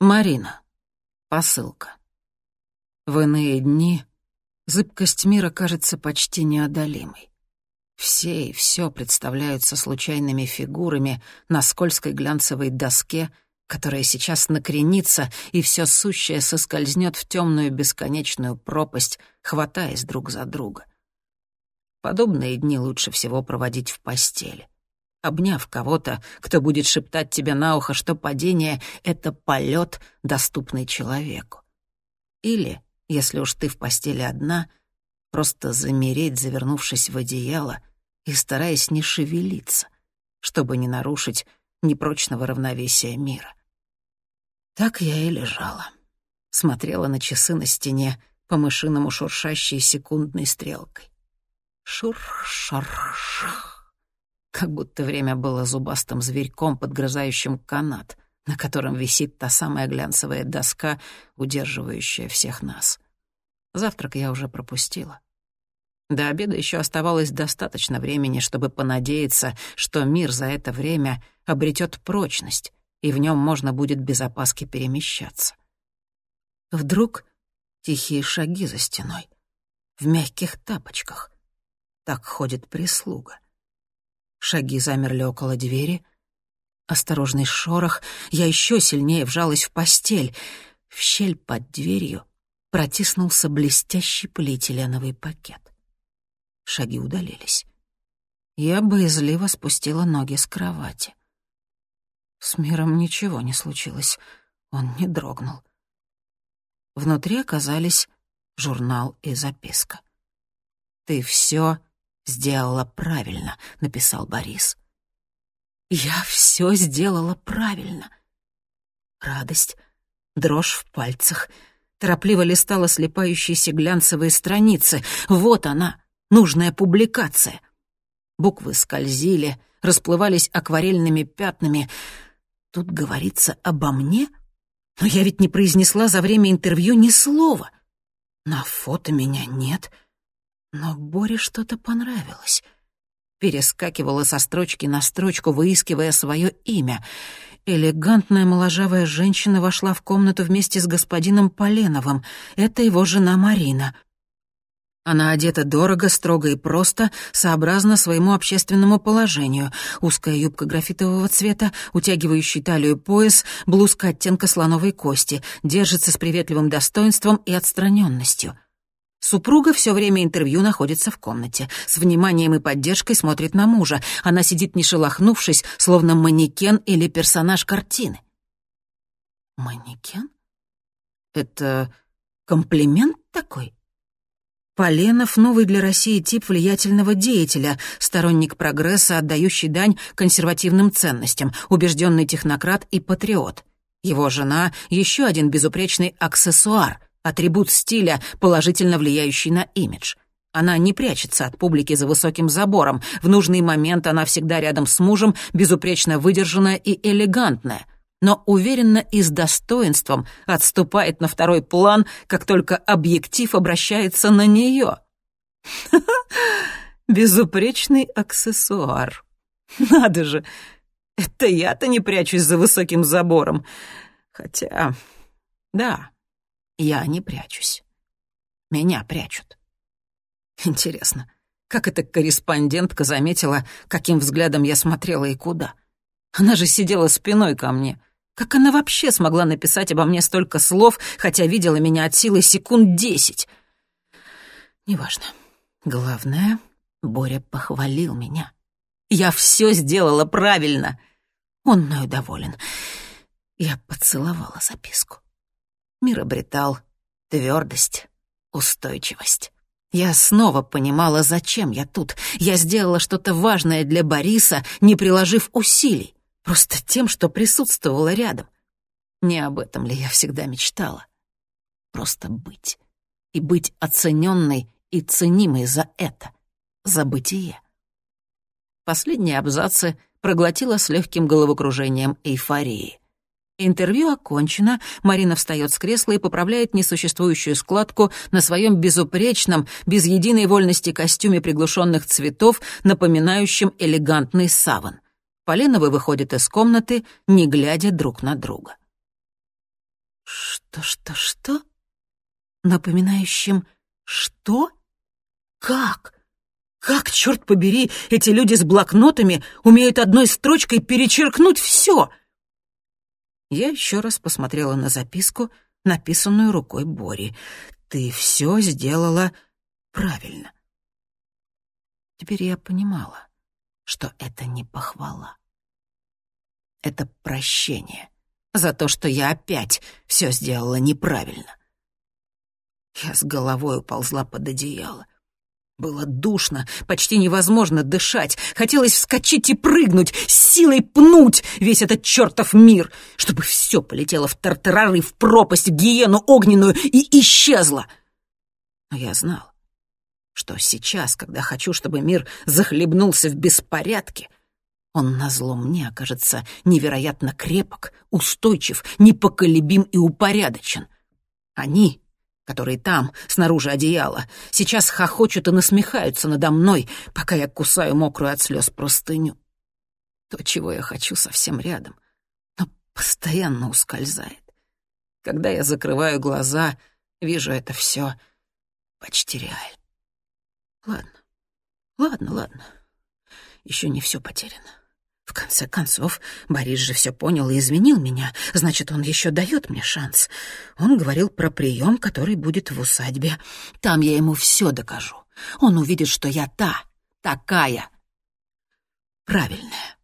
Марина. Посылка. В иные дни зыбкость мира кажется почти неодолимой. Все и все представляются случайными фигурами на скользкой глянцевой доске, которая сейчас накренится, и все сущее соскользнет в темную бесконечную пропасть, хватаясь друг за друга. Подобные дни лучше всего проводить в постели обняв кого-то, кто будет шептать тебе на ухо, что падение — это полет, доступный человеку. Или, если уж ты в постели одна, просто замереть, завернувшись в одеяло и стараясь не шевелиться, чтобы не нарушить непрочного равновесия мира. Так я и лежала. Смотрела на часы на стене, по-мышиному шуршащей секундной стрелкой. Шур-шар-шах как будто время было зубастым зверьком, подгрызающим канат, на котором висит та самая глянцевая доска, удерживающая всех нас. Завтрак я уже пропустила. До обеда еще оставалось достаточно времени, чтобы понадеяться, что мир за это время обретет прочность, и в нем можно будет без опаски перемещаться. Вдруг тихие шаги за стеной, в мягких тапочках. Так ходит прислуга. Шаги замерли около двери. Осторожный шорох. Я еще сильнее вжалась в постель. В щель под дверью протиснулся блестящий полиэтиленовый пакет. Шаги удалились. Я боязливо спустила ноги с кровати. С миром ничего не случилось. Он не дрогнул. Внутри оказались журнал и записка. «Ты все «Сделала правильно», — написал Борис. «Я все сделала правильно». Радость, дрожь в пальцах, торопливо листала слепающиеся глянцевые страницы. Вот она, нужная публикация. Буквы скользили, расплывались акварельными пятнами. Тут говорится обо мне? Но я ведь не произнесла за время интервью ни слова. На фото меня нет — но Боре что-то понравилось. Перескакивала со строчки на строчку, выискивая свое имя. Элегантная моложавая женщина вошла в комнату вместе с господином Поленовым. Это его жена Марина. Она одета дорого, строго и просто, сообразно своему общественному положению. Узкая юбка графитового цвета, утягивающий талию пояс, блузка оттенка слоновой кости, держится с приветливым достоинством и отстраненностью — Супруга все время интервью находится в комнате. С вниманием и поддержкой смотрит на мужа. Она сидит не шелохнувшись, словно манекен или персонаж картины. Манекен? Это комплимент такой? Поленов — новый для России тип влиятельного деятеля, сторонник прогресса, отдающий дань консервативным ценностям, убежденный технократ и патриот. Его жена — еще один безупречный аксессуар — атрибут стиля, положительно влияющий на имидж. Она не прячется от публики за высоким забором. В нужный момент она всегда рядом с мужем, безупречно выдержанная и элегантная. Но уверенно и с достоинством отступает на второй план, как только объектив обращается на нее. Безупречный аксессуар. Надо же, это я-то не прячусь за высоким забором. Хотя, да, я не прячусь. Меня прячут. Интересно, как эта корреспондентка заметила, каким взглядом я смотрела и куда? Она же сидела спиной ко мне. Как она вообще смогла написать обо мне столько слов, хотя видела меня от силы секунд десять? Неважно. Главное, Боря похвалил меня. Я все сделала правильно. Он мною доволен. Я поцеловала записку. Мир обретал твердость, устойчивость. Я снова понимала, зачем я тут. Я сделала что-то важное для Бориса, не приложив усилий, просто тем, что присутствовала рядом. Не об этом ли я всегда мечтала? Просто быть. И быть оцененной и ценимой за это, за бытие. Последние абзацы проглотила с легким головокружением эйфории — Интервью окончено, Марина встает с кресла и поправляет несуществующую складку на своем безупречном, без единой вольности костюме приглушенных цветов, напоминающем элегантный саван. Поленовы выходят из комнаты, не глядя друг на друга. Что, что, что? Напоминающим что? Как? Как, черт побери, эти люди с блокнотами умеют одной строчкой перечеркнуть все? Я еще раз посмотрела на записку, написанную рукой Бори. «Ты все сделала правильно». Теперь я понимала, что это не похвала. Это прощение за то, что я опять все сделала неправильно. Я с головой уползла под одеяло. Было душно, почти невозможно дышать. Хотелось вскочить и прыгнуть, силой пнуть весь этот чертов мир, чтобы все полетело в тартарары, в пропасть, в гиену огненную и исчезло. Но я знал, что сейчас, когда хочу, чтобы мир захлебнулся в беспорядке, он назло мне окажется невероятно крепок, устойчив, непоколебим и упорядочен. Они которые там, снаружи одеяла, сейчас хохочут и насмехаются надо мной, пока я кусаю мокрую от слез простыню. То, чего я хочу, совсем рядом, но постоянно ускользает. Когда я закрываю глаза, вижу это все почти реально. Ладно, ладно, ладно. Еще не все потеряно. В конце концов, Борис же все понял и изменил меня. Значит, он еще дает мне шанс. Он говорил про прием, который будет в усадьбе. Там я ему все докажу. Он увидит, что я та, такая, правильная.